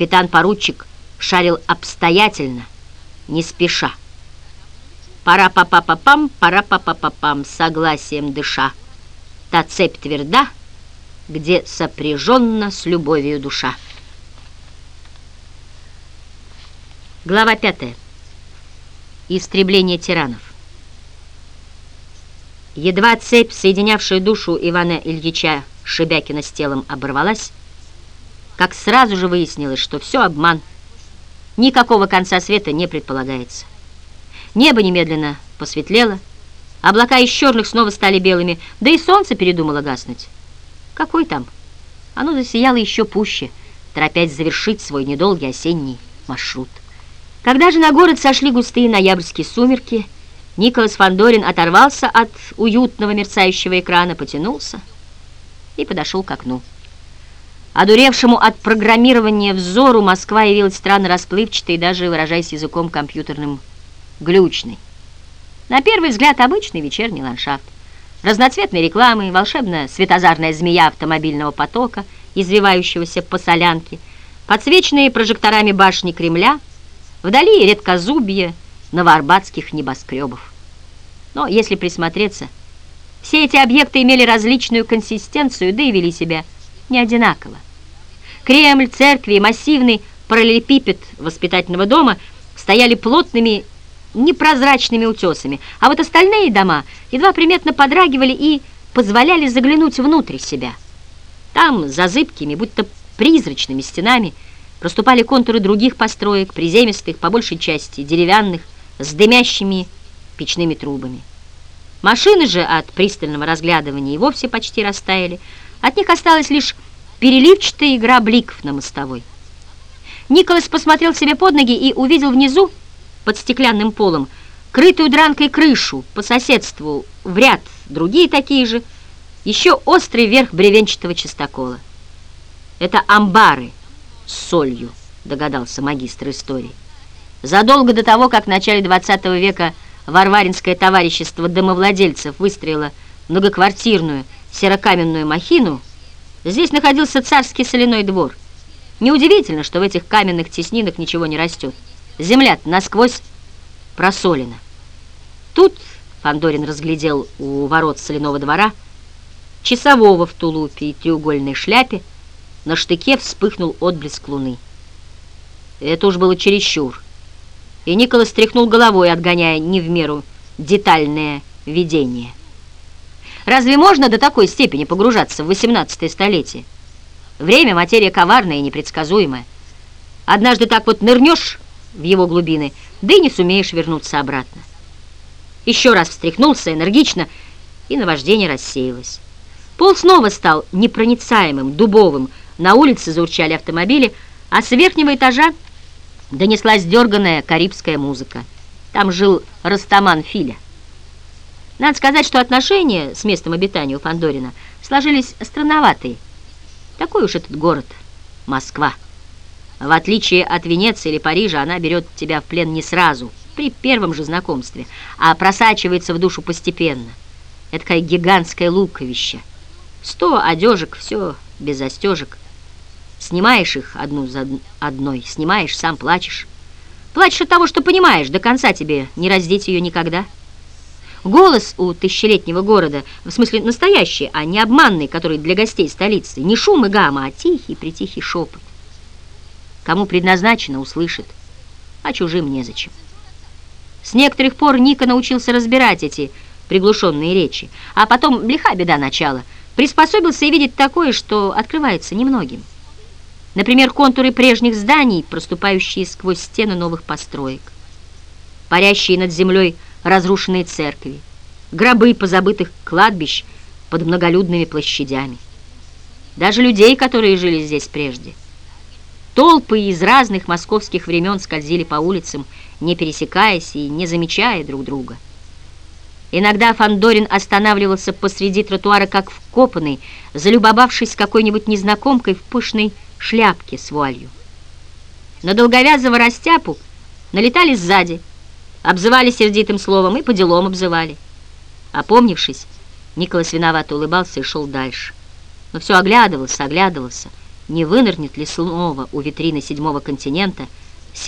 Капитан-поручик шарил обстоятельно, не спеша. Пара-па-па-па-пам, пара-па-па-па-пам, согласием дыша. Та цепь тверда, где сопряженна с любовью душа. Глава пятая. Истребление тиранов. Едва цепь, соединявшая душу Ивана Ильича Шебякина с телом, оборвалась, как сразу же выяснилось, что все обман. Никакого конца света не предполагается. Небо немедленно посветлело, облака из черных снова стали белыми, да и солнце передумало гаснуть. Какой там? Оно засияло еще пуще, торопясь завершить свой недолгий осенний маршрут. Когда же на город сошли густые ноябрьские сумерки, Николас Фандорин оторвался от уютного мерцающего экрана, потянулся и подошел к окну. Одуревшему от программирования взору Москва явилась странно расплывчатой даже, выражаясь языком компьютерным, глючной. На первый взгляд обычный вечерний ландшафт. Разноцветные рекламы, волшебная светозарная змея автомобильного потока, извивающегося по солянке, подсвеченные прожекторами башни Кремля — Вдали редкозубье новоарбатских небоскребов. Но если присмотреться, все эти объекты имели различную консистенцию, да и вели себя не одинаково. Кремль, церкви и массивный параллелепипед воспитательного дома стояли плотными непрозрачными утесами, а вот остальные дома едва приметно подрагивали и позволяли заглянуть внутрь себя. Там, за зыбкими, будто призрачными стенами, проступали контуры других построек, приземистых, по большей части деревянных, с дымящими печными трубами. Машины же от пристального разглядывания и вовсе почти растаяли. От них осталась лишь переливчатая игра бликов на мостовой. Николас посмотрел себе под ноги и увидел внизу, под стеклянным полом, крытую дранкой крышу, по соседству в ряд другие такие же, еще острый верх бревенчатого частокола. Это амбары – с солью, догадался магистр истории. Задолго до того, как в начале 20 века Варваринское товарищество домовладельцев выстроило многоквартирную серокаменную махину, здесь находился царский соляной двор. Неудивительно, что в этих каменных теснинах ничего не растет. Земля насквозь просолена. Тут Фандорин разглядел у ворот соляного двора часового в тулупе и треугольной шляпе, на штыке вспыхнул отблеск луны. Это уж было чересчур. И Николас стряхнул головой, отгоняя не в меру детальное видение. Разве можно до такой степени погружаться в 18 столетие? Время — материя коварная и непредсказуемая. Однажды так вот нырнешь в его глубины, да и не сумеешь вернуться обратно. Еще раз встряхнулся энергично, и наваждение рассеялось. Пол снова стал непроницаемым, дубовым, на улице заурчали автомобили, а с верхнего этажа донеслась дерганная карибская музыка. Там жил Растаман Филя. Надо сказать, что отношения с местом обитания у Фандорина сложились странноватые. Такой уж этот город, Москва. В отличие от Венеции или Парижа, она берет тебя в плен не сразу, при первом же знакомстве, а просачивается в душу постепенно. Это такая гигантское луковище. Сто одежек, все без застежек. Снимаешь их одну за одной, снимаешь, сам плачешь. Плачешь от того, что понимаешь, до конца тебе не раздеть ее никогда. Голос у тысячелетнего города, в смысле настоящий, а не обманный, который для гостей столицы, не шум и гамма, а тихий, притихий шепот. Кому предназначено, услышит, а чужим незачем. С некоторых пор Ника научился разбирать эти приглушенные речи, а потом, лиха беда начала, приспособился и видеть такое, что открывается немногим. Например, контуры прежних зданий, проступающие сквозь стены новых построек. Парящие над землей разрушенные церкви, гробы позабытых кладбищ под многолюдными площадями. Даже людей, которые жили здесь прежде. Толпы из разных московских времен скользили по улицам, не пересекаясь и не замечая друг друга. Иногда Фандорин останавливался посреди тротуара, как вкопанный, залюбовавшись какой-нибудь незнакомкой в пышной шляпке с вуалью. На долговязого растяпу налетали сзади, обзывали сердитым словом и по делам обзывали. Опомнившись, Николас виновато улыбался и шел дальше. Но все оглядывался, оглядывался, не вынырнет ли снова у витрины седьмого континента –